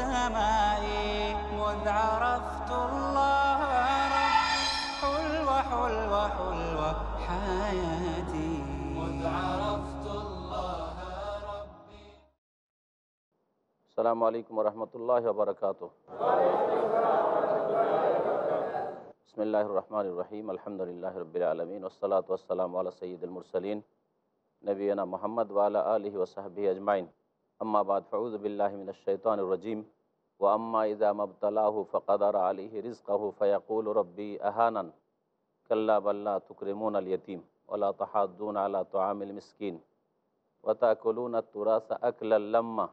السماء مذ عرفت الله ربي حلوة حلوة حلوة حياتي. مذ عرفت الله ربي. السلام عليكم ورحمة الله وبركاته. بسم الله الرحمن الرحيم. الحمد لله رب العالمين والصلاة والسلام على سيد المرسلين نبينا محمد وعلى آله وصحبه أجمعين. আম্মাবাদ ফৌজবিল্লাহমিনশানরজিম ও আম্মা ইজা মবতলাহু ফকাদার আলিহি রিজকাহু ফয়াকুল রব্বি আহানান। কাল্লা বাল্লা তুকরিমুন আল ইয়তিম। ওলা তাহাদুন আলা তোয়ামিল মিসকিন। ওতাকুলুন তুরাসা আকলাল্লাম্মা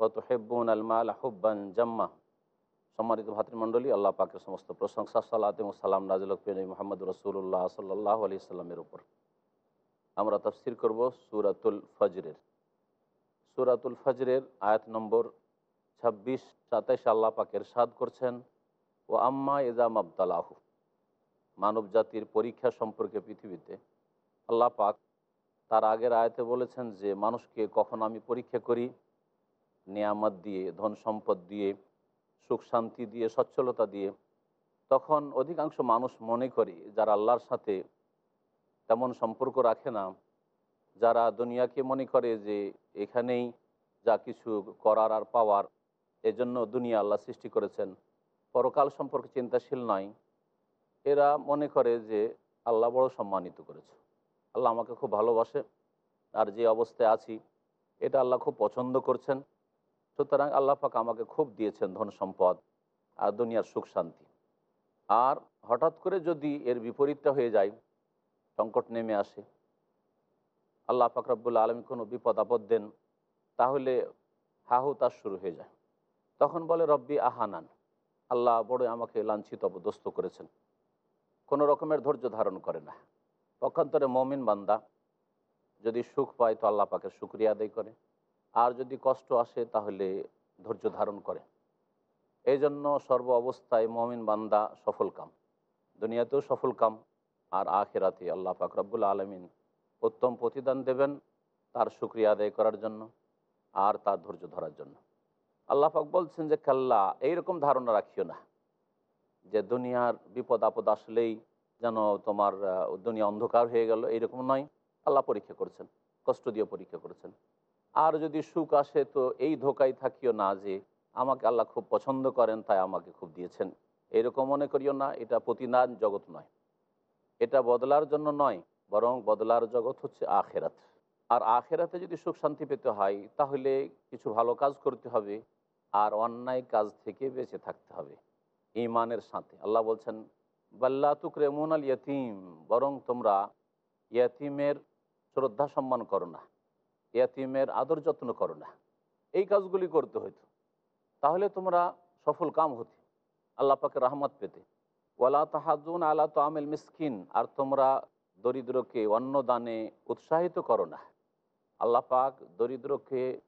ও তুহেব্বুন আলমাল হুব্বান জাম্মা। সম্মানিত ভাতৃমণ্ডলী, আল্লাহ পাকের সমস্ত প্রশংসা সাল্লাহ সালাম নাজিলকী মোহাম্মদ রসুল্লাহ সাল্লাহ আলি সাল্লামের উপর। আমরা তফসির করব সুরাতুল ফজরের। সুরাতুল ফজরের আয়াত নম্বর ছাব্বিশ, সাতাইশ আল্লাহ পাকের সাদ করছেন, ও আম্মা ইজাম আবদালাহু মানব জাতির পরীক্ষা সম্পর্কে পৃথিবীতে। আল্লাহ পাক তার আগের আয়াতে বলেছেন যে, মানুষকে কখন আমি পরীক্ষা করি, নিয়ামত দিয়ে, ধন সম্পদ দিয়ে, সুখ শান্তি দিয়ে, সচ্ছলতা দিয়ে। তখন অধিকাংশ মানুষ মনে করে, যারা আল্লাহর সাথে তেমন সম্পর্ক রাখে না যারা দুনিয়াকে মনে করে যে এখানেই যা কিছু করার আর পাওয়ার, এজন্য দুনিয়া আল্লাহ সৃষ্টি করেছেন। পরকাল সম্পর্কে চিন্তাশীল নয়। এরা মনে করে যে আল্লাহ বড় সম্মানিত করেছে। আল্লাহ আমাকে খুব ভালোবাসে আর যে অবস্থায় আছি, এটা আল্লাহ খুব পছন্দ করছেন। সুতরাং আল্লাহ পাক আমাকে খুব দিয়েছেন ধন সম্পদ আর দুনিয়ার সুখ শান্তি। আর হঠাৎ করে যদি এর বিপরীতটা হয়ে যায়, সংকট নেমে আসে আল্লাহ পাক রব্বুল্লা আলমী কোনো বিপদ আপদ দেন, তাহলে হাহু তার শুরু হয়ে যায়। তখন বলে, রব্বি আহানান, আল্লাহ বড় আমাকে লাঞ্ছিত অবদস্ত করেছেন। কোনো রকমের ধৈর্য ধারণ করে না। পক্ষান্তরে মমিন বান্দা, যদি সুখ পায় তো আল্লাহ পাকে শুক্রিয়া আদায় করে। আর যদি কষ্ট আসে, তাহলে ধৈর্য ধারণ করে। এই জন্য সর্ব অবস্থায় মমিন বান্দা সফল কাম। দুনিয়াতেও সফল কাম, আর আখেরাতে আল্লাহ পাক রব্বুল আলমিন উত্তম প্রতিদান দেবেন তার সুক্রিয়া আদায় করার জন্য আর তার ধৈর্য ধরার জন্য। আল্লাহ পাক বলছেন যে, কাল্লা, এইরকম ধারণা রাখিও না যে, দুনিয়ার বিপদ আপদ আসলেই যেন তোমার দুনিয়া অন্ধকার হয়ে গেল। এইরকম নয়। আল্লাহ পরীক্ষা করেছেন, কষ্ট দিয়ে পরীক্ষা করেছেন। আর যদি সুখ আসে তো এই ধোকায় থাকিও না যে, আমাকে আল্লাহ খুব পছন্দ করেন, তাই আমাকে খুব দিয়েছেন। এরকম মনে করিও না, এটা প্রতিদান জগৎ নয়। এটা বদলার জন্য নয় বরং বদলার জগৎ হচ্ছে আখেরাত। আর আখেরাতে যদি সুখ শান্তি পেতে হয়, তাহলে কিছু ভালো কাজ করতে হবে আর অন্যায় কাজ থেকে বেঁচে থাকতে হবে ইমানের সাথে। আল্লাহ বলছেন, বাল্লা তুকরে আল ইয়তিম বরং তোমরা ইয়াতিমের শ্রদ্ধা সম্মান করো না, ইয়াতিমের আদর যত্ন করো না। এই কাজগুলি করতে হইতো। তাহলে তোমরা সফল কাম হতে, আল্লাহ পাকে রহমত পেতে। ওয়ালা তাহাজুন আলা তো আমেল মিসকিন, আর তোমরা দরিদ্রকে অন্ন দানে উৎসাহিত করো না। আল্লাহ পাক দরিদ্রকে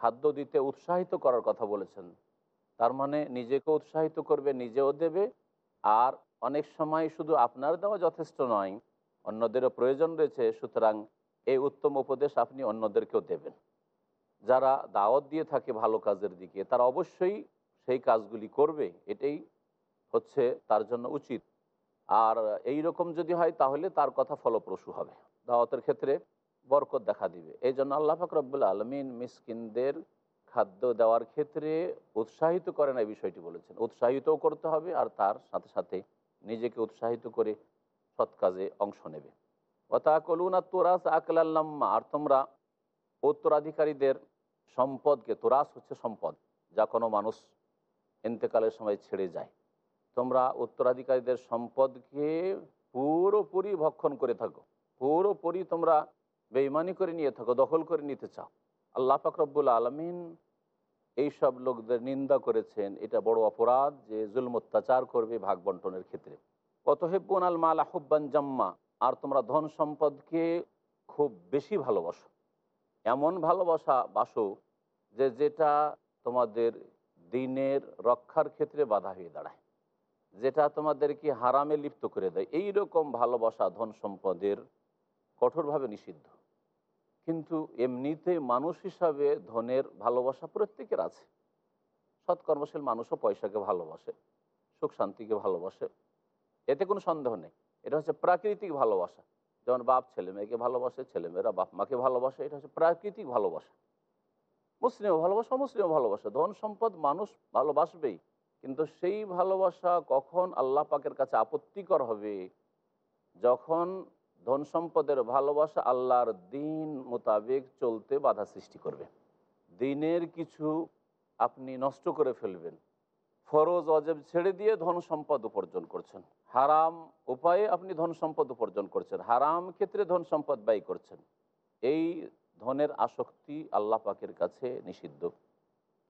খাদ্য দিতে উৎসাহিত করার কথা বলেছেন। তার মানে নিজেকে উৎসাহিত করবে, নিজেও দেবে। আর অনেক সময় শুধু আপনার দেওয়া যথেষ্ট নয়, অন্যদেরও প্রয়োজন রয়েছে। সুতরাং এই উত্তম উপদেশ আপনি অন্যদেরকেও দেবেন। যারা দাওয়াত দিয়ে থাকে ভালো কাজের দিকে, তারা অবশ্যই সেই কাজগুলি করবে। এটাই হচ্ছে তার জন্য উচিত। আর এই রকম যদি হয়, তাহলে তার কথা ফলপ্রসূ হবে। দাওয়াতের ক্ষেত্রে বরকত দেখা দিবে। এই জন্য আল্লাহ ফাকরবুল্লা আলমিন মিসকিনদের খাদ্য দেওয়ার ক্ষেত্রে উৎসাহিত করেন এই বিষয়টি বলেছেন। উৎসাহিতও করতে হবে আর তার সাথে সাথে নিজেকে উৎসাহিত করে সৎ কাজে অংশ নেবে। অতা কলুনা তোরাস আকলাল্লাম্মা আর তোমরা উত্তরাধিকারীদের সম্পদকে, তোরাস হচ্ছে সম্পদ, যা কোনো মানুষ ইন্তেকালের সময় ছেড়ে যায়। তোমরা উত্তরাধিকারীদের সম্পদকে পুরোপুরি ভক্ষণ করে থাকো। পুরোপুরি তোমরা বেইমানি করে নিয়ে থাকো, দখল করে নিতে চাও। আল্লাহ ফাকরবুল আলমিন এইসব লোকদের নিন্দা করেছেন। এটা বড় অপরাধ যে জুলম অত্যাচার করবে ভাগ বন্টনের ক্ষেত্রে। কত হেব্বন আল মাল আহব্বান জাম্মা, আর তোমরা ধন সম্পদকে খুব বেশি ভালোবাসো। এমন ভালোবাসা বাসো যে যেটা তোমাদের দিনের রক্ষার ক্ষেত্রে বাধা হয়ে দাঁড়ায়। যেটা তোমাদেরকে হারামে লিপ্ত করে দেয়। এই রকম ভালোবাসা ধন সম্পদের কঠোরভাবে নিষিদ্ধ। কিন্তু এমনিতে মানুষ হিসাবে ধনের ভালোবাসা প্রত্যেকের আছে। সৎকর্মশীল মানুষও পয়সাকে ভালোবাসে, সুখ শান্তিকে ভালোবাসে। এতে কোনো সন্দেহ নেই। এটা হচ্ছে প্রাকৃতিক ভালোবাসা। যেমন বাপ ছেলে মেয়েকে ভালোবাসে ছেলেমেয়েরা বাপ মাকে ভালোবাসে, এটা হচ্ছে প্রাকৃতিক ভালোবাসা। মুসলিমও ভালোবাসা মুসলিমও ভালোবাসা। ধন সম্পদ মানুষ ভালোবাসবেই। কিন্তু সেই ভালোবাসা কখন আল্লাহ পাকের কাছে আপত্তিকর হবে? যখন ধন সম্পদের ভালোবাসা আল্লাহর দিন মোতাবেক চলতে বাধা সৃষ্টি করবে। দিনের কিছু আপনি নষ্ট করে ফেলবেন। ফরজ, অজেব ছেড়ে দিয়ে ধন সম্পদ উপার্জন করছেন। হারাম উপায়ে আপনি ধন সম্পদ উপার্জন করছেন। হারাম ক্ষেত্রে ধন সম্পদ ব্যয় করছেন। এই ধনের আসক্তি আল্লাহ পাকের কাছে নিষিদ্ধ।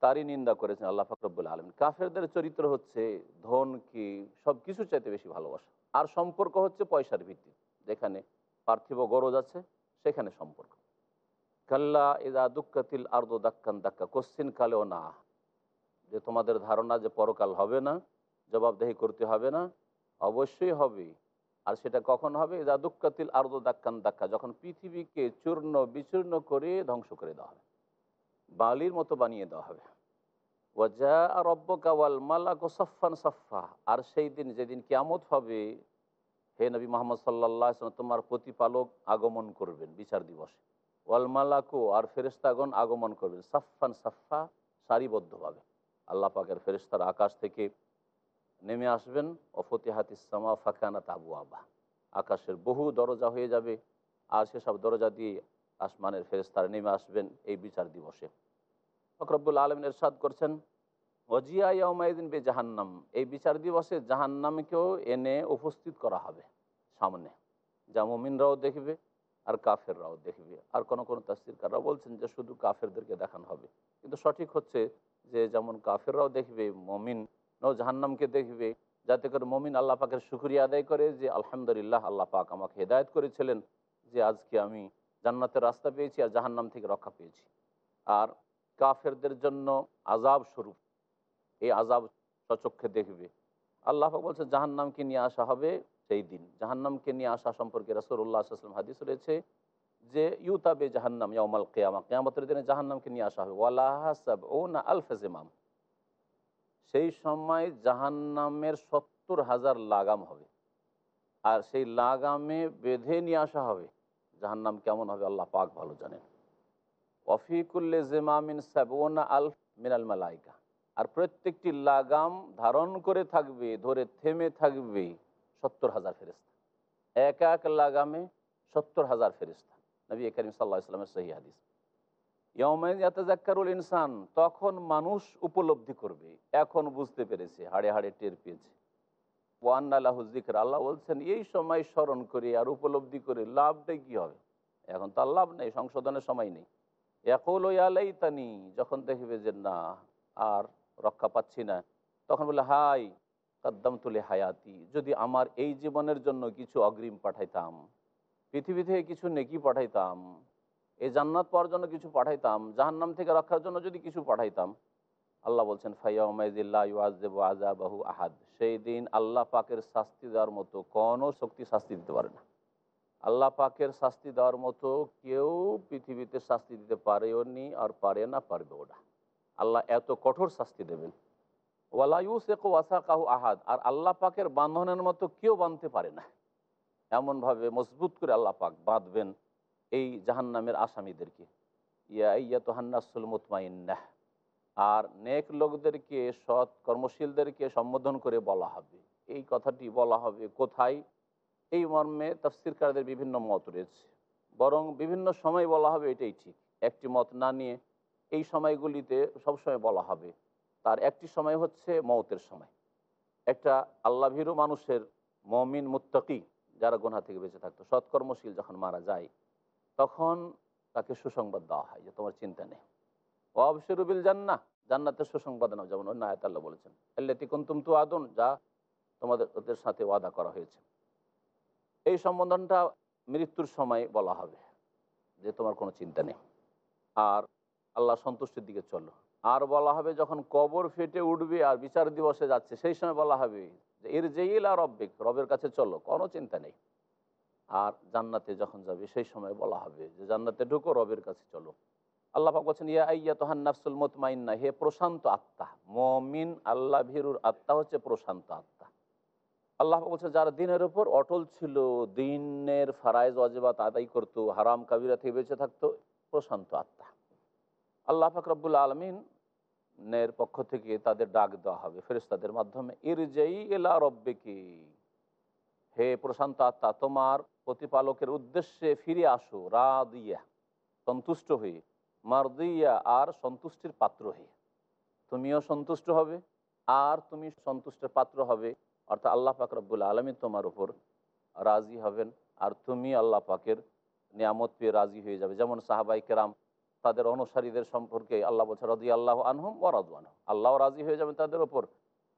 তারই নিন্দা করেছেন আল্লাহ ফাকরবুল আলম কাফেরদের চরিত্র হচ্ছে ধনকে সব কিছু চাইতে বেশি ভালোবাসা। আর সম্পর্ক হচ্ছে পয়সার ভিত্তি। যেখানে পার্থিব গরজ আছে, সেখানে সম্পর্ক। কাল্লা এদা দুঃখাতিল আর্দ দাক্কান দাক্কা, কোশ্চিন কালেও না। যে তোমাদের ধারণা যে পরকাল হবে না, জবাবদেহি করতে হবে না, অবশ্যই হবে। আর সেটা কখন হবে? এদা দুঃখাতিল আর্দ দাক্কান দাক্কা, যখন পৃথিবীকে চূর্ণ বিচূর্ণ করে ধ্বংস করে দেওয়া হবে। বালির মতো বানিয়ে দেওয়া হবে। সফা আর সেই দিন, যেদিন কিয়ামত হবে, হে নবী মোহাম্মদ সাল্লাহ তোমার প্রতিপালক আগমন করবেন বিচার দিবসে। ওয়াল মালাকু, আর ফেরেস্তাগণ আগমন করবেন। সাফান সাফা সারিবদ্ধভাবে। আল্লাহ পাকের ফেরেস্তার আকাশ থেকে নেমে আসবেন। অফতিহাত ইসলামা ফাঁকানা তাবু আবা আকাশের বহু দরজা হয়ে যাবে। আর সেসব দরজা দিয়ে আসমানের ফেরেস্তারা নেমে আসবেন এই বিচার দিবসে। ফকরবুল আলমিন এরশাদ করছেন ইয়াউমাইদিন বে জাহান্নাম এই বিচার দিবসে জাহান্নামকেও এনে উপস্থিত করা হবে সামনে। যা মুমিনরাও দেখবে আর কাফেররাও দেখবে। আর কোনো কোনো তাস্তিরকাররাও বলছেন যে শুধু কাফেরদেরকে দেখানো হবে। কিন্তু সঠিক হচ্ছে যে যেমন কাফেররাও দেখবে মমিন ও জাহান্নামকে দেখবে। যাতে করে মমিন আল্লাহ পাকের শুক্রিয়া আদায় করে যে, আলহামদুলিল্লাহ, আল্লাহ পাক আমাকে হেদায়ত করেছিলেন যে, আজকে আমি জান্নাতের রাস্তা পেয়েছি আর জাহান্নাম থেকে রক্ষা পেয়েছি। আর কাফেরদের জন্য আজাব স্বরূপ। এই আজাব সচক্ষে দেখবে। আল্লাহ বলছে জাহান্নামকে নিয়ে আসা হবে সেই দিন। জাহান্নামকে নিয়ে আসা সম্পর্কে রসুল্লাহ হাদিস রয়েছে যে, ইউতাবে জাহান্নাম ইয়ামাল কেয়ামা, কেয়ামতের দিনে জাহান্নামকে নিয়ে আসা হবে। ওয়ালাহাসাব ও না আলফেজেমাম সেই সময় জাহান্নামের সত্তর হাজার লাগাম হবে। আর সেই লাগামে বেঁধে নিয়ে আসা হবে। জাহান্নাম কেমন হবে আল্লাহ পাক ভালো জানেন। অফিকুল্লে জেমামিন আলফ মিনাল মালাইকা। আর প্রত্যেকটি লাগাম ধারণ করে থাকবে, ধরে থেমে থাকবে সত্তর হাজার ফেরিস্তা এক এক লাগামে সত্তর হাজার ফেরিস্তা নবী করিম সাল্লাহ ইসলামের সহি হাদিস। ইনসান, তখন মানুষ উপলব্ধি করবে, এখন বুঝতে পেরেছে, হাড়ে হাড়ে টের পেয়েছে। ওয়ান আল্লাহ জিকর আল্লাহ বলছেন, এই সময় স্মরণ করে আর উপলব্ধি করে লাভটাই কি হবে? এখন তার লাভ নেই, সংশোধনের সময় নেই। একল আলাই তানি যখন দেখবে যে না, আর রক্ষা পাচ্ছি না, তখন বলে, হাই কদ্দাম তুলে হায়াতি যদি আমার এই জীবনের জন্য কিছু অগ্রিম পাঠাইতাম, পৃথিবী থেকে কিছু নেকি পাঠাইতাম, এই জান্নাত পাওয়ার জন্য কিছু পাঠাইতাম, জাহান্নাম থেকে রক্ষার জন্য যদি কিছু পাঠাইতাম, আল্লাহ বলছেন ফাইয়াউমাইদিল্লাহ আজাবাহু আহাদ, সেই দিন আল্লাহ পাকের শাস্তি দেওয়ার মতো কোনো শক্তি শাস্তি দিতে পারে না। আল্লাহ পাকের শাস্তি দেওয়ার মতো কেউ পৃথিবীতে শাস্তি দিতে পারেও নি আর পারে না পারবে ওটা আল্লাহ এত কঠোর শাস্তি দেবেন। ওয়ালাইউসেক ওয়াসা কাহু আহাদ, আর আল্লাহ পাকের বাঁধনের মতো কেউ বাঁধতে পারে না। এমনভাবে মজবুত করে আল্লাহ পাক বাঁধবেন এই জাহান্নামের আসামিদেরকে। ইয়া ইয়া তো হান্নাসুল মুতমাইন্নাহ, আর নেক লোকদেরকে, সৎ কর্মশীলদেরকে সম্বোধন করে বলা হবে। এই কথাটি বলা হবে কোথায়? এই মর্মে তফসিরকারদের বিভিন্ন মত রয়েছে। বরং বিভিন্ন সময় বলা হবে এটাই ঠিক। একটি মত না নিয়ে এই সময়গুলিতে সবসময় বলা হবে। তার একটি সময় হচ্ছে মৌতের সময়। একটা আল্লাভীরু মানুষের মমিন মুত্তকি যারা গোনা থেকে বেঁচে থাকতো, সৎকর্মশীল যখন মারা যায়, তখন তাকে সুসংবাদ দেওয়া হয় যে তোমার চিন্তা নেই। অবসরুবিল জান্না জান্নাতের সুসংবাদ নাও। যেমন অন্য আয়াত আল্লাহ বলেছেন, আল্লাতি কুন্তুম তু আদন যা তোমাদের ওদের সাথে ওয়াদা করা হয়েছে। এই সম্বোধনটা মৃত্যুর সময় বলা হবে, যে তোমার কোনো চিন্তা নেই। আর আল্লাহ সন্তুষ্টির দিকে চলো। আর বলা হবে যখন কবর ফেটে উঠবে আর বিচার দিবসে যাচ্ছে, সেই সময় বলা হবে যে এর জেইল আর রব্বিক রবের কাছে চলো, কোনো চিন্তা নেই। আর জান্নাতে যখন যাবে, সেই সময় বলা হবে যে, জান্নাতে ঢুকো, রবের কাছে চলো। আল্লাহ পাক বলছেন, ইয়া আইয়া তোহান নাফসুল মতমাইন্না হে প্রশান্ত আত্মা, মমিন আল্লাহ ভীরুর আত্মা হচ্ছে প্রশান্ত আত্মা। আল্লাহ পাক বলছেন যারা দিনের উপর অটল ছিল, দিনের ফারাইজ অজেবাত আদায় করতো, হারাম কাবিরা থেকে বেঁচে থাকতো, প্রশান্ত আত্মা। আল্লাহ ফাকরাবুল আলমিন নের পক্ষ থেকে তাদের ডাক দেওয়া হবে ফেরেস্তাদের মাধ্যমে, ইরজেই এলা রব্বেকি, হে প্রশান্ত আত্মা, তোমার প্রতিপালকের উদ্দেশ্যে ফিরে আসো রা দিয়া সন্তুষ্ট হয়ে মার দিয়া আর সন্তুষ্টির পাত্র হয়ে। তুমিও সন্তুষ্ট হবে, আর তুমি সন্তুষ্টের পাত্র হবে অর্থাৎ আল্লাহ পাক রব্বুল আলমী তোমার উপর রাজি হবেন আর তুমি আল্লাহ পাকের নিয়ামত পেয়ে রাজি হয়ে যাবে। যেমন সাহাবাই কেরাম তাদের অনুসারীদের সম্পর্কে আল্লাহ বলছে রদি আল্লাহ আনহুম ওরাদু আনহুম আল্লাহও রাজি হয়ে যাবেন তাদের ওপর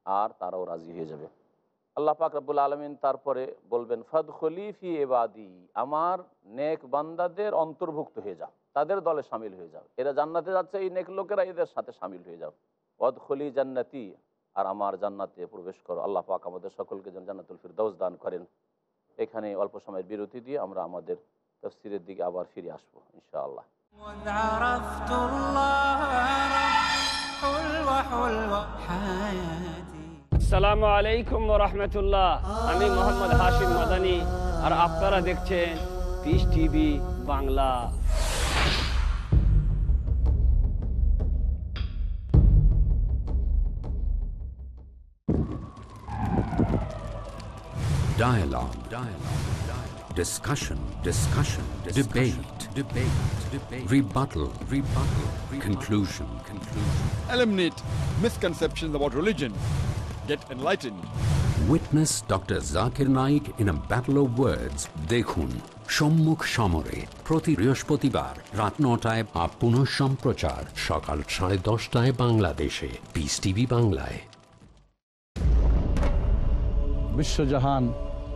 আর তারাও রাজি হয়ে যাবে। আল্লাহ পাক রব্বুল আলমিন তারপরে বলবেন ফদ খলিফি এবাদি আমার নেক বান্দাদের অন্তর্ভুক্ত হয়ে যাও, তাদের দলে সামিল হয়ে যাও। এরা জান্নাতে যাচ্ছে, এই নেক লোকেরা এদের সাথে সামিল হয়ে যাও। অদ খলি জান্নাতি আর আমার জান্নাতে প্রবেশ করো। আল্লাহ পাক আমাদের সকলকে যেন জান্নাতুল ফিরদাউস দান করেন। এখানে অল্প সময়ের বিরতি দিয়ে আমরা আমাদের তফসিরের দিকে আবার ফিরে আসব, ইনশাআল্লাহ। আসসালামু আলাইকুম রহমতুল্লাহ। আমি মোহাম্মদ হাশিম মাদানি। আর আপনারা দেখছেন peace TV Bangla. Dialogue. Dialogue. Dialogue. Discussion. Discussion. Debate. Debate. Debate. Rebuttal. Rebuttal. rebuttal Conclusion. Conclusion. eliminate misconceptions about religion. Get enlightened. Witness Dr. Zakir Naik in a battle of words. দেখুন সম্মুখ সমরে প্রতি বৃহস্পতিবার রাত নটায় বা পুনঃ সম্প্রচার সকাল সাড়ে দশটায় বাংলাদেশে পিস টিভি বাংলায় বিশ্বজাহান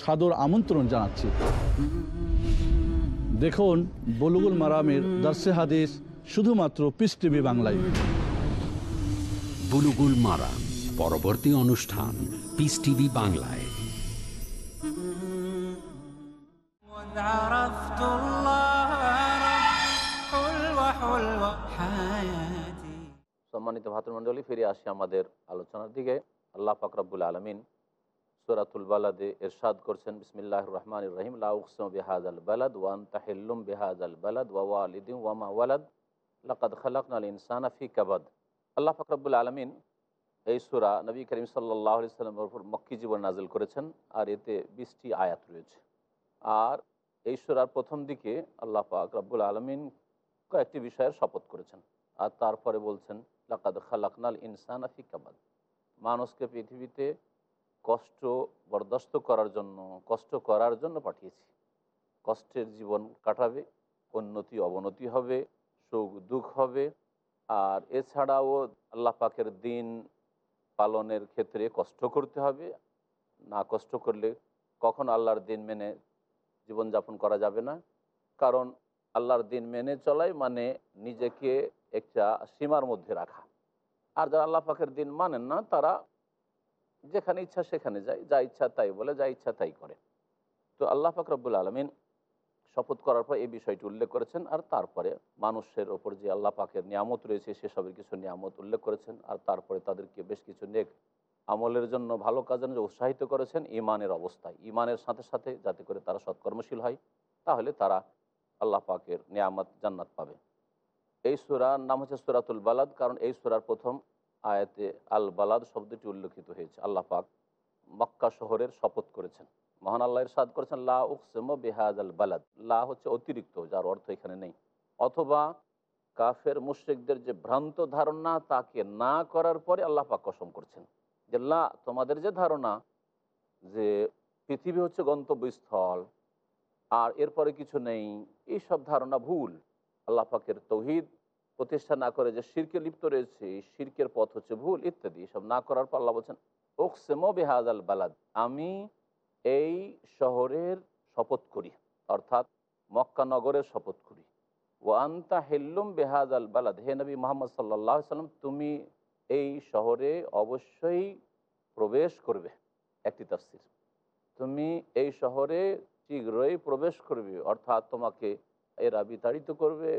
সাদর আমন্ত্রণ জানাচ্ছি। দেখুন বলুগুল মারামের দার্সে হাদিস শুধুমাত্র পিস টিভি বাংলায়। বুলুগুল মারাম পরবর্তী অনুষ্ঠান পিস টিভি বাংলায়। সম্মানিত ভাতৃমন্ডলী ফিরে আসি আমাদের আলোচনার দিকে। আল্লাহ ফকরাবুল আলমিন সুরাতুল বালাদে এরশাদ করছেন বিসমিল্লাহ রহমান রহিম লাউকসম বেহাজ আল বালাদ ওয়ান তাহিল্লুম বেহাজ আল বালাদ ওয়া ওয়ামা ওয়ালাদ, লাকাদ খালাক আল ইনসানা ফি কাবাদ। আল্লাহ ফাকরাবুল আলমিন এই সুরা নবী করিম সাল্লাহ সাল্লামের উপর মক্কি জীবন নাজিল করেছেন আর এতে বিশটি আয়াত রয়েছে। আর এই সুরার প্রথম দিকে আল্লাহ পাক রব্বুল আলমিন কয়েকটি বিষয়ের শপথ করেছেন। আর তারপরে বলছেন, লাকাদ খালাকনাল ইনসান আফি কাবাদ। মানুষকে পৃথিবীতে কষ্ট বরদাস্ত করার জন্য, কষ্ট করার জন্য পাঠিয়েছি। কষ্টের জীবন কাটাবে, উন্নতি, অবনতি হবে, সুখ, দুঃখ হবে। আর এছাড়াও আল্লাহ পাকের দিন পালনের ক্ষেত্রে কষ্ট করতে হবে। না কষ্ট করলে কখন আল্লাহর দিন মেনে জীবনযাপন করা যাবে না। কারণ আল্লাহর দিন মেনে চলাই মানে নিজেকে একটা সীমার মধ্যে রাখা। আর যারা আল্লাহ পাকের দিন মানেন না, তারা যেখানে ইচ্ছা সেখানে যায়, যা ইচ্ছা তাই বলে, যা ইচ্ছা তাই করে। তো আল্লাহ পাক রব্বুল আলমিন শপথ করার পর এই বিষয়টি উল্লেখ করেছেন, আর তারপরে মানুষের ওপর যে আল্লাহ পাকের নিয়ামত রয়েছে সেসবের কিছু নিয়ামত উল্লেখ করেছেন, আর তারপরে তাদেরকে বেশ কিছু নেক আমলের জন্য, ভালো কাজের জন্য উৎসাহিত করেছেন ইমানের অবস্থায়। ইমানের সাথে সাথে যাতে করে তারা সৎকর্মশীল হয়, তাহলে তারা আল্লাহ পাকের নিয়ামত জান্নাত পাবে। এই সুরার নাম হচ্ছে সুরাতুল বালাদ, কারণ এই সুরার প্রথম আয়াতে আল বালাদ শব্দটি উল্লেখিত হয়েছে। আল্লাহ পাক মক্কা শহরের শপথ করেছেন। মহান আল্লাহ ইরশাদ করেছেন, লা উকসেম বেহাজ আল বালাদ। লা হচ্ছে অতিরিক্ত, যার অর্থ এখানে নেই। অথবা কাফের মুশ্রিকদের যে ভ্রান্ত ধারণা তাকে না করার পরে আল্লাহ পাক কসম করছেন যে, লা, তোমাদের যে ধারণা যে পৃথিবী হচ্ছে গন্তব্যস্থল আর এরপরে কিছু নেই, এই সব ধারণা ভুল। আল্লাহ পাকের তৌহিদ প্রতিষ্ঠা না করে যে শিরকে লিপ্ত রয়েছে শিরকের পথ হচ্ছে ভুল, ইত্যাদি, এসব না করার পর আল্লাহ বলছেন ওকসেমো বেহাজ আল বালাদ, আমি এই শহরের শপথ করি, অর্থাৎ মক্কা নগরের শপথ করি। ও আন্তা হেল্লুম বেহাজ আল বালাদ, হে নবী মোহাম্মদ সাল্লাহ সাল্লাম, তুমি এই শহরে অবশ্যই প্রবেশ করবে। একটি তাফসির। তুমি এই শহরে শীঘ্রই প্রবেশ করবে, অর্থাৎ তোমাকে এরা বিতাড়িত করবে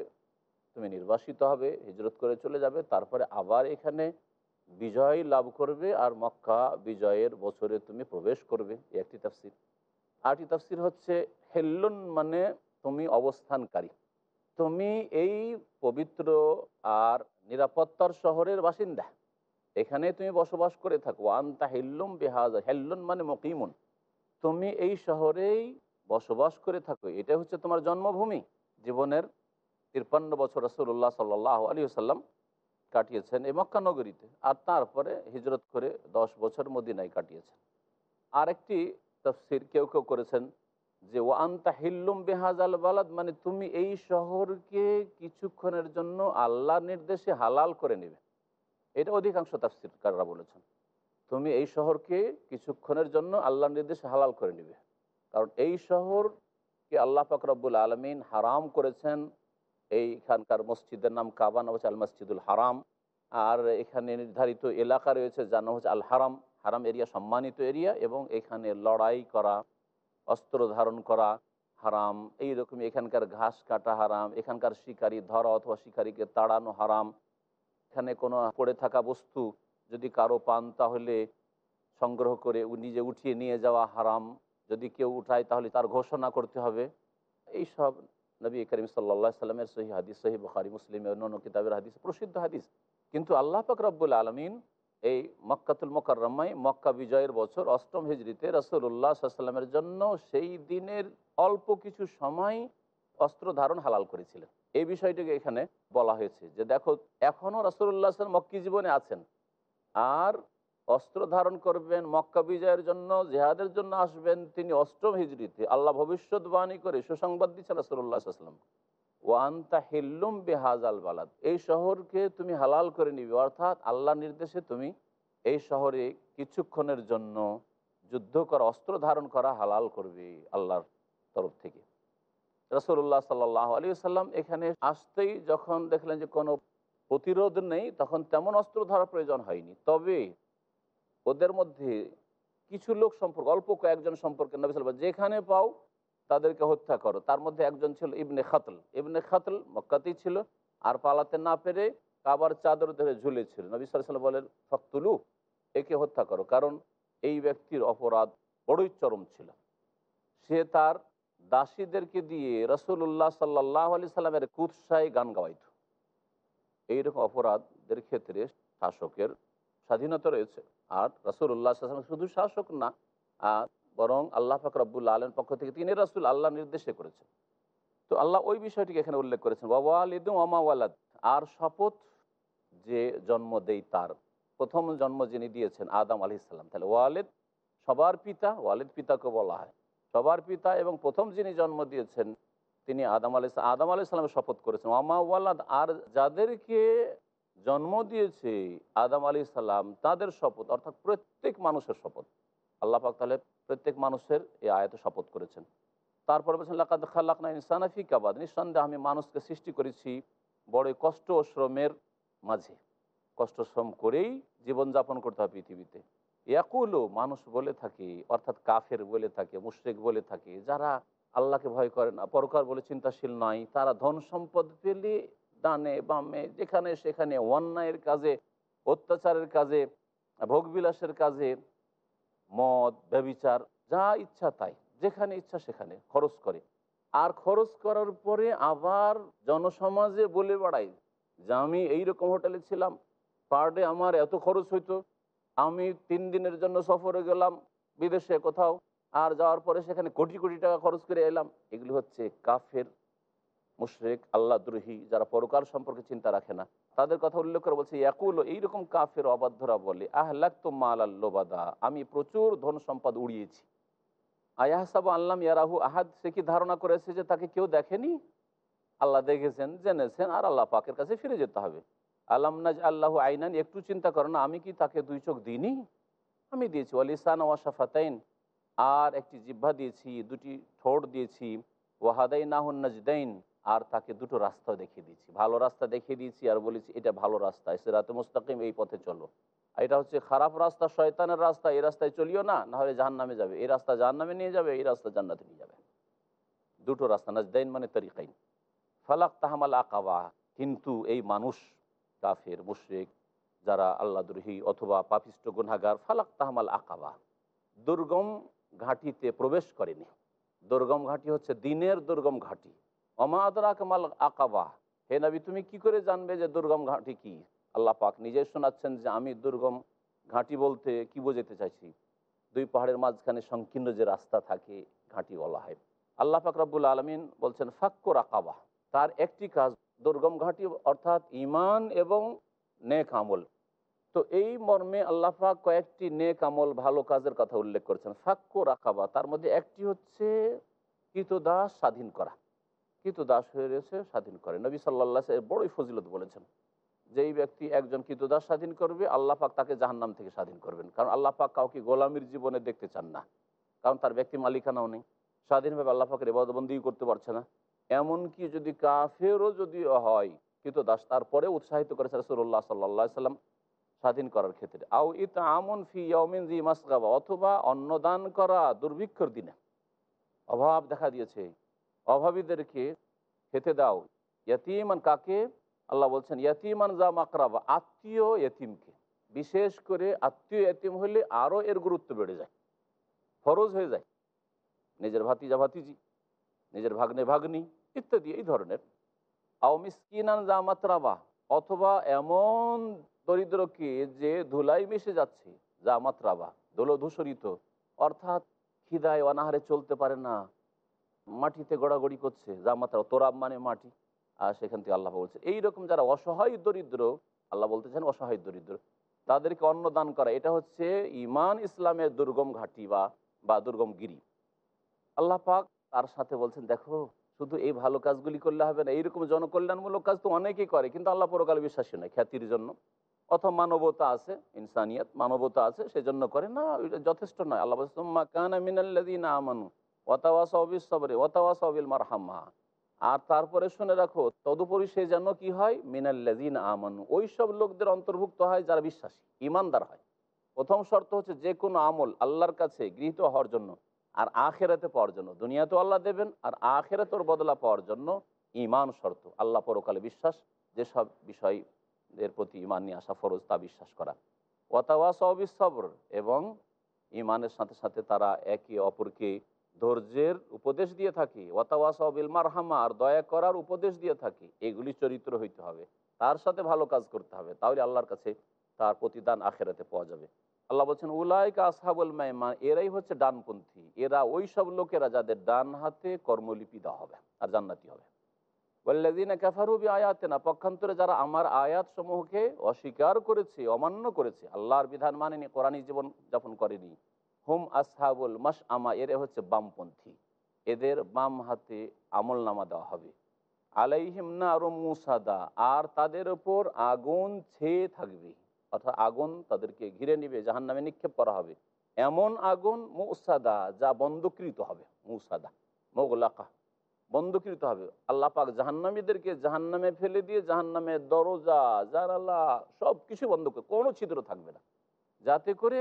তুমি নির্বাসিত হবে, হিজরত করে চলে যাবে, তারপরে আবার এখানে বিজয় লাভ করবে আর মক্কা বিজয়ের বছরে তুমি প্রবেশ করবে একটি তাফসির। আরটি তাফসির হচ্ছে, হেল্লুন মানে তুমি অবস্থানকারী। তুমি এই পবিত্র আর নিরাপত্তার শহরের বাসিন্দা। এখানে তুমি বসবাস করে থাকো। আন্তা হেল্লুম বেহাজ, হেল্লুন মানে মকিমুন। তুমি এই শহরেই বসবাস করে থাকো। এটা হচ্ছে তোমার জন্মভূমি, জীবনের তিরপান্ন বছর রসুল্লাহ সাল্লাহ আলী সাল্লাম কাটিয়েছেন এই মক্কা নগরীতে। আর তারপরে হিজরত করে দশ বছর মদিনায় কাটিয়েছেন। আরেকটি তফসির কেউ কেউ করেছেন যে ও আন্তা হিল্লুম বেহাজ আল বালাদ মানে তুমি এই শহরকে কিছুক্ষণের জন্য আল্লাহ নির্দেশে হালাল করে নেবে। এটা অধিকাংশ তাফসিরকাররা বলেছেন। তুমি এই শহরকে কিছুক্ষণের জন্য আল্লাহ নির্দেশে হালাল করে নেবে। কারণ এই শহরকে আল্লাহ ফাকরাবুল আলমিন হারাম করেছেন এইখানকার মসজিদের নাম কাবা, নাম হচ্ছে আল মসজিদুল হারাম। আর এখানে নির্ধারিত এলাকা রয়েছে যার নাম হচ্ছে আল হারাম হারাম এরিয়া সম্মানিত এরিয়া এবং এখানে লড়াই করা, অস্ত্র ধারণ করা হারাম। এই রকম এখানকার ঘাস কাটা হারাম, এখানকার শিকারি ধরা অথবা শিকারীকে তাড়ানো হারাম। এখানে কোনো পড়ে থাকা বস্তু যদি কারও পান তাহলে সংগ্রহ করে নিজে উঠিয়ে নিয়ে যাওয়া হারাম। যদি কেউ উঠায় তাহলে তার ঘোষণা করতে হবে। এই সব নবী করিম সাল্লা সাল্লামের সহি হাদিস, সহি বখারি মুসলিমের অন্যান্য কিতাবের হাদিস, প্রসিদ্ধ হাদিস। কিন্তু আল্লাহ পাক রব্বুল আলমিন এই মক্কাতুল মোকাররমাই মক্কা বিজয়ের বছর অষ্টম হিজড়িতে রসুল্লাহ সাল্লামের জন্য সেই দিনের অল্প কিছু সময় অস্ত্র ধারণ হালাল করেছিলেন। এই বিষয়টিকে এখানে বলা হয়েছে যে, দেখো এখনও রসুল্লাহ মক্কি জীবনে আছেন। আর অস্ত্র ধারণ করবেন, মক্কা বিজয়ের জন্য, জেহাদের জন্য আসবেন, তিনি অষ্টম হিজড়িতে। আল্লাহ ভবিষ্যৎবাণী করে সুসংবাদ দিচ্ছেন রসুল্লাহাম ওয়ান্তা হিল্লুম বেহাজ আল বালাদ। এই শহরকে তুমি হালাল করে নিবে, অর্থাৎ আল্লাহ নির্দেশে তুমি এই শহরে কিছুক্ষণের জন্য যুদ্ধ করা, অস্ত্র ধারণ করা হালাল করবে আল্লাহর তরফ থেকে। রসুল্লাহ সাল্লাহ আলী সাল্লাম এখানে আসতেই যখন দেখলেন যে কোনো প্রতিরোধ নেই, তখন তেমন অস্ত্র ধরার প্রয়োজন হয়নি। তবে ওদের মধ্যে কিছু লোক সম্পর্কে, অল্প কয়েকজন সম্পর্কে নবী সাল্লাম যেখানে পাও তাদেরকে হত্যা করো। তার মধ্যে একজন ছিল ইবনে খাতল। ইবনে খাতল মক্কাতেই ছিল, আর পালাতে না পেরে কাবার চাদর ধরে ঝুলেছিল। নবী সাল্লাম বলেন, ফক্তুলু, একে হত্যা করো। কারণ এই ব্যক্তির অপরাধ বড়ই চরম ছিল। সে তার দাসীদেরকে দিয়ে রসুল্লাহ সাল্লাহ আলি সাল্লামের কুৎসায় গান গাওয়াইত। এইরকম অপরাধদের ক্ষেত্রে শাসকের স্বাধীনতা রয়েছে। আর রসুল্লাহ শুধু শাসক না বরং আল্লাহ ফাকর ফাকরাবুল্লা আলম পক্ষ থেকে তিনি রসুল আল্লাহ নির্দেশে করেছেন। তো আল্লাহ ওই বিষয়টিকে এখানে উল্লেখ করেছেন বাবা আলিদুম আমা ওয়ালাদ। আর শপথ যে জন্ম দেই তার, প্রথম জন্ম যিনি দিয়েছেন আদাম আলি ইসলাম তাহলে ওয়ালেদ সবার পিতা, ওয়ালেদ পিতাকে বলা হয়। সবার পিতা এবং প্রথম যিনি জন্ম দিয়েছেন তিনি আদাম আলি আদাম আলি ইসলামের শপথ করেছেন। ওয়ামা ওয়ালাদ, আর যাদেরকে জন্ম দিয়েছে আদাম আলী সাল্লাম তাদের শপথ, অর্থাৎ প্রত্যেক মানুষের শপথ। আল্লাহ পাক তাহলে প্রত্যেক মানুষের এই আয়তে শপথ করেছেন। তারপরে বলছেন, লাকাদ খাল্লাকনা নিঃসন্দেহে আমি মানুষকে সৃষ্টি করেছি বড় কষ্ট ও শ্রমের মাঝে। কষ্ট শ্রম করেই জীবনযাপন করতে হবে পৃথিবীতে। ইয়াকুলও মানুষ বলে থাকে, অর্থাৎ কাফের বলে থাকে, মুশ্রিক বলে থাকে, যারা আল্লাহকে ভয় করে না পরকার বলে চিন্তাশীল নয়, তারা ধন সম্পদ পেলে ডানে বামে, যেখানে সেখানে অন্যায়ের কাজে, অত্যাচারের কাজে, ভোগবিলাসের কাজে, মদ, ব্যবিচার, যা ইচ্ছা তাই, যেখানে ইচ্ছা সেখানে খরচ করে। আর খরচ করার পরে আবার জনসমাজে বলে বেড়াই যে, আমি এইরকম হোটেলে ছিলাম, পার ডে আমার এত খরচ হইতো, আমি তিন দিনের জন্য সফরে গেলাম বিদেশে কোথাও, আর যাওয়ার পরে সেখানে কোটি কোটি টাকা খরচ করে এলাম। এগুলি হচ্ছে কাফের মুশরেক, আল্লাহ দ্রোহী, যারা পরকাল সম্পর্কে চিন্তা রাখে না, তাদের কথা উল্লেখ করে বলছে, ইয়াকুল, এইরকম কাফের অবাধ্যরা বলে আহলাক তো মাল আল্লোবাদা আমি প্রচুর ধন সম্পদ উড়িয়েছি। আয়াহসাব আল্লাম ইয়ারাহু আহাদ, সে কি ধারণা করেছে যে তাকে কেউ দেখেনি? আল্লাহ দেখেছেন, জেনেছেন, আর আল্লাহ পাকের কাছে ফিরে যেতে হবে। আল্লাম নাজ আল্লাহ আইনান, একটু চিন্তা করো না, আমি কি তাকে দুই চোখ দিইনি? আমি দিয়েছি ওয়ালিসান ওয়াশাফাতাইন আর একটি জিহ্বা দিয়েছি, দুটি ঠোঁট দিয়েছি ওয়াহাদাই নাহুন নাজদাইন আর তাকে দুটো রাস্তা দেখিয়ে দিয়েছি। ভালো রাস্তা দেখিয়ে দিয়েছি আর বলেছি, এটা ভালো রাস্তা রাতে মুস্তাকিম, এই পথে চলো। এটা হচ্ছে খারাপ রাস্তা, শয়তানের রাস্তা, এই রাস্তায় চলিও না নাহলে জাহান নামে যাবে। এই রাস্তা জাহান নামে নিয়ে যাবে, এই রাস্তা জান্নাতে নিয়ে যাবে। দুটো রাস্তা, নাজদাইন মানে তরিকাইন। ফালাক তাহামাল আকাবা কিন্তু এই মানুষ, কাফের, মুশরিক, যারা আল্লাহ দ্রোহী অথবা পাপিষ্ট গুনাগার ফালাক তাহামাল আকাবা দুর্গম ঘাটিতে প্রবেশ করেনি। দুর্গম ঘাটি হচ্ছে দিনের দুর্গম ঘাটি। অমাদরা কামাল আকাবা। হে নবী, তুমি কি করে জানবে যে দুর্গম ঘাঁটি কি? আল্লাহ পাক নিজেই শোনাচ্ছেন যে আমি দুর্গম ঘাঁটি বলতে কি বোঝাতে চাইছি? দুই পাহাড়ের মাঝখানে সংকীর্ণ যে রাস্তা থাকে ঘাটি বলা হয়। আল্লাহ পাক রব্বুল আলমিন বলছেন ফাক্কর আকাবা তার একটি কাজ, দুর্গম ঘাঁটি অর্থাৎ ইমান এবং নেক আমল। তো এই মর্মে আল্লাহ পাক কয়েকটি নেক আমল ভালো কাজের কথা উল্লেখ করেছেন। ফাক্কো রাখাবা তার মধ্যে একটি হচ্ছে কৃতদাস স্বাধীন করা। কৃতদাস হয়ে রয়েছে, স্বাধীন করে। নবী সাল্লাহ বড়ই ফজিলত বলেছেন, যেই ব্যক্তি একজন কৃতদাস স্বাধীন করবে, আল্লাহ পাক তাকে জাহান্নাম থেকে স্বাধীন করবেন। কারণ আল্লাহ পাক কাউকে গোলামির জীবনে দেখতে চান না। কারণ তার ব্যক্তি মালিকানাও নেই। স্বাধীনভাবে আল্লাহ পাকের এবাদবন্দি করতে পারছে না। এমনকি যদি কাফেরও যদি হয় কৃতদাস তারপরে উৎসাহিত করেছে রসুল্লাহ সাল্লাহ সাল্লাম স্বাধীন করার ক্ষেত্রে। আও ইত আমন ফি ইয়মিন জি অথবা অন্নদান করা দুর্ভিক্ষর দিনে। অভাব দেখা দিয়েছে। অভাবীদেরকে খেতে দাও। ইয়াতিমান কাকে? আল্লাহ বলছেন, ইয়াতিমান যা মাকরাবা, আত্মীয় এতিমকে বিশেষ করে আত্মীয় এতিম হলে আরও এর গুরুত্ব বেড়ে যায়। ফরজ হয়ে যায়। নিজের ভাতিজা, ভাতিজি, নিজের ভাগ্নে, ভাগ্নি ইত্যাদি, এই ধরনের। আও মিসকিনান যা মাত্রাবা অথবা এমন দরিদ্রকে যে ধুলাই মিশে যাচ্ছে, যা মাত্রাবা ধুলো ধূসরিত, অর্থাৎ খিদায় অনাহারে চলতে পারে না। মাটিতে গড়াগড়ি করছে, যা মাত্রা তোরাব মানে মাটি। আর সেখান থেকে আল্লাহ বলছে, এইরকম যারা অসহায় দরিদ্র, আল্লাহ বলতেছেন অসহায় দরিদ্র, তাদেরকে অন্ন দান করা, এটা হচ্ছে ইমান ইসলামের দুর্গম ঘাটি বা বা দুর্গম গিরি। আল্লাহ পাক তার সাথে বলছেন, দেখো, শুধু এই ভালো কাজগুলি করলে হবে না, এইরকম জনকল্যাণমূলক কাজ তো অনেকেই করে, কিন্তু আল্লাহ পরকাল বিশ্বাসী নয়, খ্যাতির জন্য। অথবা মানবতা আছে, ইনসানিয়াত মানবতা আছে, সেজন্য করে না যথেষ্ট নয়। আল্লাহ বলছে কানা মিনাল্লাদিন আমানু। ওয়াতাওয়াসাবিস সবরে ওয়াতাওয়াসাবিল মারহামা আর তারপরে শুনে রাখো, তদুপরি সে যেন কি হয়? মিনাল্লাদিন আমানু। ওই সব লোকদের অন্তর্ভুক্ত হয় যারা বিশ্বাসী ইমানদার হয়। প্রথম শর্ত হচ্ছে যে কোনো আমল আল্লাহর কাছে গৃহীত হওয়ার জন্য আর আখেরাতে পাওয়ার জন্য। দুনিয়াতেও আল্লাহ দেবেন আর আখেরাতের বদলা পাওয়ার জন্য ইমান শর্ত। আল্লাহ পরকালে বিশ্বাস, যেসব বিষয় এর প্রতি ইমান নিয়ে আসা ফরজ তা বিশ্বাস করা। ওয়াতাওয়াস অবিসবর এবং ইমানের সাথে সাথে তারা একে অপরকে ধৈর্যের উপদেশ দিয়ে থাকে। ওয়াতাওয়াস অবিল মারহামা, আর দয়া করার উপদেশ দিয়ে থাকে। এগুলি চরিত্র হইতে হবে। তার সাথে ভালো কাজ করতে হবে। তাহলে আল্লাহর কাছে তার প্রতিদান আখেরাতে পাওয়া যাবে। আল্লাহ বলছেন, উলাইকা আসহাবুল মাইমান, এরাই হচ্ছে ডানপন্থী। এরা ওই সব লোকেরা যাদের ডান হাতে কর্মলিপি দেওয়া হবে আর জান্নাতি হবে। কাফারুবি আয়াতে না পক্ষান্তরে যারা আমার আয়াত সমূহকে অস্বীকার করেছে, অমান্য করেছে, আল্লাহর বিধান মানেনি কোরআনী জীবন যাপন করেনি। হুম আসহাবুল মাস আমা এরা হচ্ছে বামপন্থী। এদের বাম হাতে আমল নামা দেওয়া হবে। আলাইহিম না আরও মুসাদা, আর তাদের ওপর আগুন ছেয়ে থাকবে। অর্থাৎ আগুন তাদেরকে ঘিরে নিবে জাহান নামে নিক্ষেপ করা হবে। এমন আগুন মুসাদা যা বন্ধকৃত হবে, মুসাদা, মোগলাকা বন্ধকৃত হবে। আল্লাহ পাক জাহান্নামীদেরকে জাহান্নামে ফেলে দিয়ে জাহান্নামের দরজা, জানালা সব কিছু বন্ধ করে, কোনো ছিদ্র থাকবে না। যাতে করে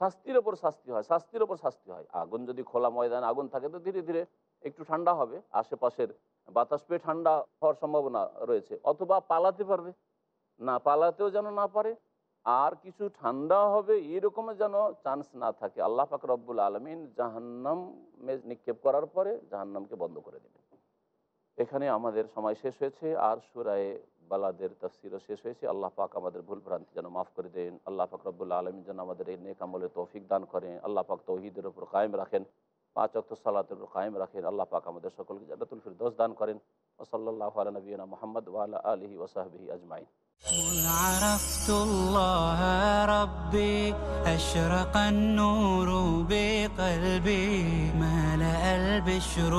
শাস্তির ওপর শাস্তি হয়, শাস্তির ওপর শাস্তি হয়। আগুন যদি খোলা ময়দানে আগুন থাকে তো ধীরে ধীরে একটু ঠান্ডা হবে, আশেপাশের বাতাস পেয়ে ঠান্ডা হওয়ার সম্ভাবনা রয়েছে। অথবা পালাতে পারবে, না পালাতেও যেন না পারে, আর কিছু ঠান্ডা হবে এরকমের যেন চান্স না থাকে। আল্লাহ পাক রব্বুল আলমিন জাহান্নাম নিক্ষেপ করার পরে জাহান্নামকে বন্ধ করে দেবেন। এখানে আমাদের সময় শেষ হয়েছে, আর সুরায়ে বালাদের তফসিরও শেষ হয়েছে। আল্লাহ পাক আমাদের ভুল ভ্রান্তি যেন মাফ করে দেন। আল্লাহ পাক রব্বুল্লা আলমী যেন আমাদের এই নেক তৌফিক দান করেন। আল্লাহ পাক তৌহিদের উপর কায়েম রাখেন। পাঁচ অক্ত সালাতের উপর কায়েম রাখেন। আল্লাহ পাক আমাদের সকলকে জান্নাতুল দোষ দান করেন। ওসল্লাহ আলা নবীনা মোহাম্মদ ওয়ালা আলহি ওসাহবিহি আজমাইন। قل عرفت الله ربي أشرق النور بقلبي. ملأ البشر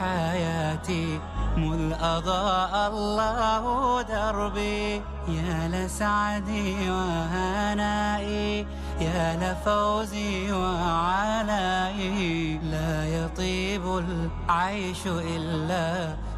حياتي مذ أضاء الله دربي. يا لسعدي وهنائي يا لفوزي وعلائي. لا يطيب العيش إلا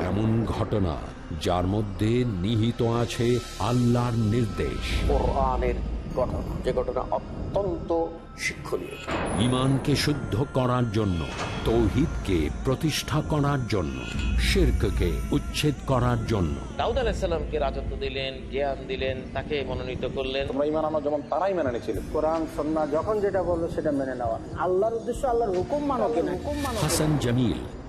এমন ঘটনা যার মধ্যে নিহিত আছে আল্লাহর নির্দেশ। ঘটনা যে ঘটনা অত্যন্ত শিক্ষণীয়। ইমানকে শুদ্ধ করার জন্য তৌহিদকে প্রতিষ্ঠা করার জন্য শিরককে উচ্ছেদ করার জন্য। দাউদ আলাহিসাল্লামকে রাজত্ব দিলেন জ্ঞান দিলেন তাকে মনোনীত করলেন। তোমরা ইমান আনো যেমন তারাই মেনে নিয়েছিল। কোরআন সন্না যখন যেটা বলল সেটা মেনে নেওয়া। আল্লাহর উদ্দেশ্য আল্লাহর হুকুম মানো হুকুম মানো হাসান জামিল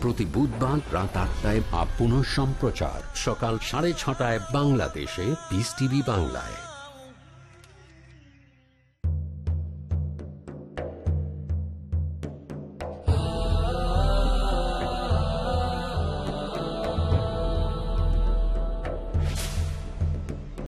প্রতি বুধবার রাত আটটায় বা পুনঃ সম্প্রচার সকাল সাড়ে ছটায় বাংলাদেশে পিস টিভি বাংলায়।